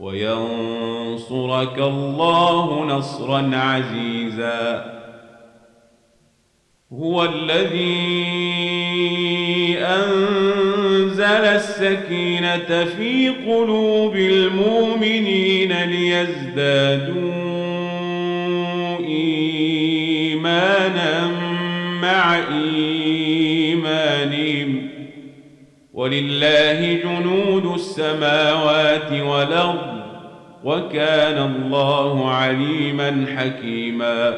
وينصرك الله نصرا عزيزا. هو الذي أنزل السكينة في قلوب المؤمنين ليزدادوا إيمانا مع إيمانهم. ولله جنود السماوات والأرض وكان الله عليما حكيما.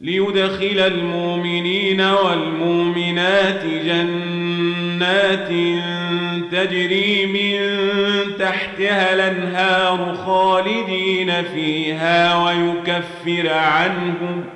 ليدخل المؤمنين والمؤمنات جنات تجري من تحتها الأنهار خالدين فيها ويكفر عنهم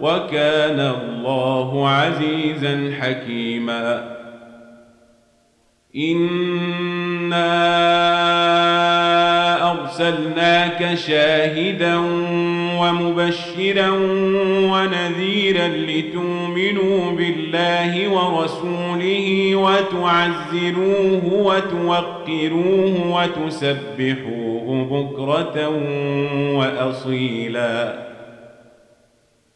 وكان الله عزيزا حكيما. إنا أرسلناك شاهدا ومبشرا ونذيرا لتؤمنوا بالله ورسوله وتعزروه وتوقروه وتسبحوه بكرة وأصيلا.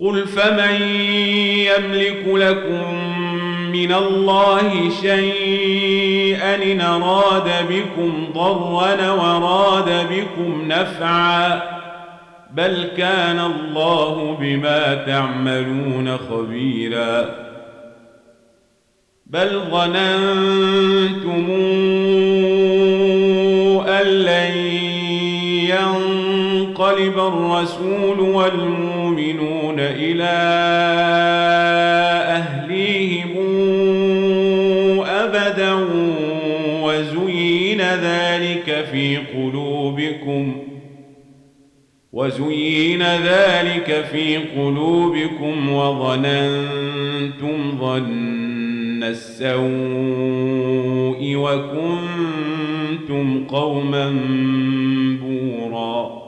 قل فمن يملك لكم من الله شيئا إن أراد بكم ضرا وراد بكم نفعا بل كان الله بما تعملون خبيرا بل ظننتم ينقلب الرسول والمؤمنون إلى أهليهم أبدا وزين ذلك في قلوبكم وزين ذلك في قلوبكم وظننتم ظن السوء وكنتم قوما بورا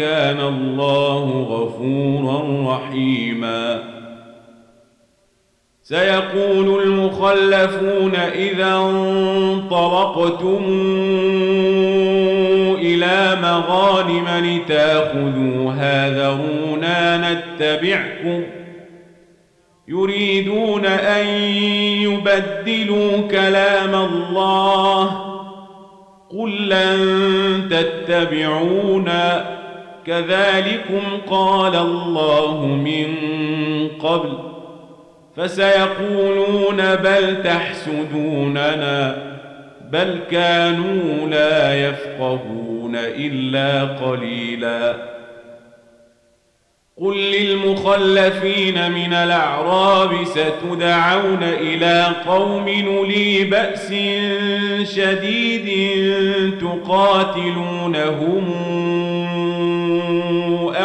وكان الله غفورا رحيما. سيقول المخلفون إذا انطلقتم إلى مغانم لتاخذوها ذرونا نتبعكم. يريدون أن يبدلوا كلام الله. قل لن تتبعونا. كذلكم قال الله من قبل فسيقولون بل تحسدوننا بل كانوا لا يفقهون إلا قليلاً قل للمخلفين من الأعراب ستدعون إلى قوم نلي بأس شديد تقاتلونهم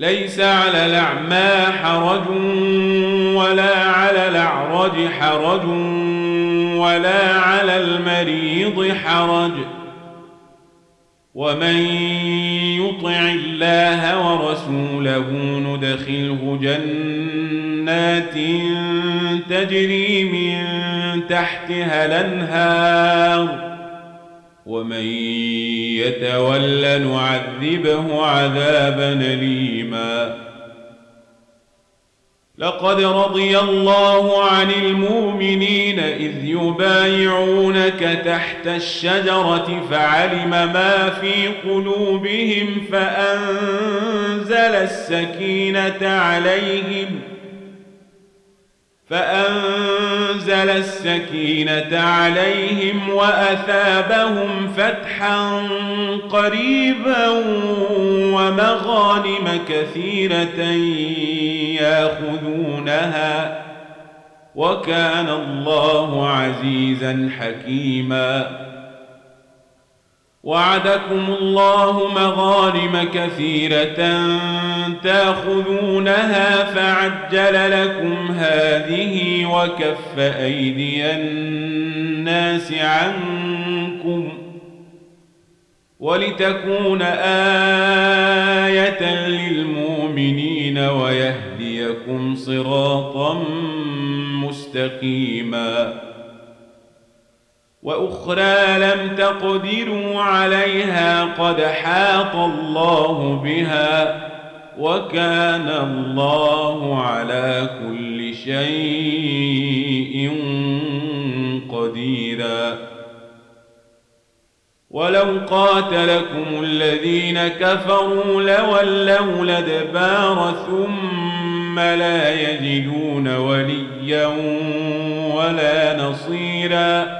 ليس على الأعمى حرج ولا على الأعرج حرج ولا على المريض حرج. ومن يطع الله ورسوله ندخله جنات تجري من تحتها الأنهار. ومن يتول نعذبه عذابا أليما. لقد رضي الله عن المؤمنين إذ يبايعونك تحت الشجرة فعلم ما في قلوبهم فأنزل السكينة عليهم فأنزل السكينة عليهم وأثابهم فتحا قريبا ومغانم كثيرة ياخذونها وكان الله عزيزا حكيما وعدكم الله مغانم كثيرة تأخذونها فعجل لكم هذه وكف أيدي الناس عنكم ولتكون آية للمؤمنين ويهديكم صراطا مستقيماً وأخرى لم تقدروا عليها قد حاط الله بها وكان الله على كل شيء قديرا. ولو قاتلكم الذين كفروا لولوا الأدبار ثم لا يجدون وليا ولا نصيرا.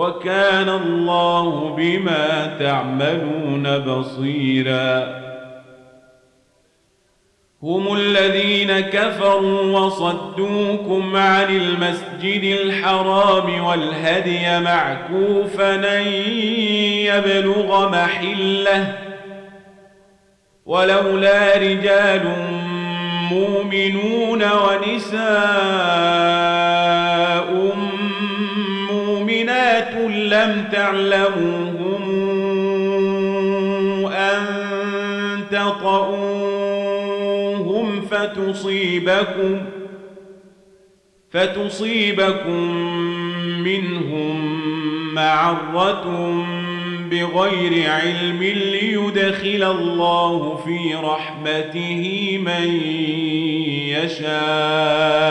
وكان الله بما تعملون بصيرا. هم الذين كفروا وصدوكم عن المسجد الحرام والهدي معكوفا يبلغ محلة. ولولا رجال مؤمنون ونساء لم تعلموهم أن تطؤوهم فتصيبكم فتصيبكم منهم معرة بغير علم ليدخل الله في رحمته من يشاء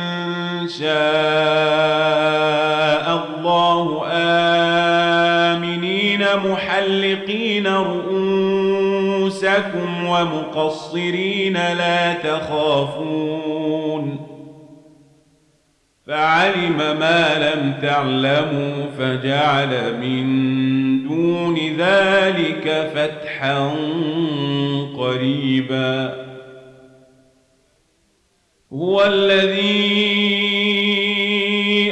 شاء الله آمنين محلقين رؤوسكم ومقصرين لا تخافون فعلم ما لم تعلموا فجعل من دون ذلك فتحا قريبا هو الذي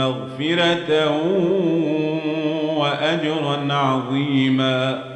مغفرة وأجرا عظيماً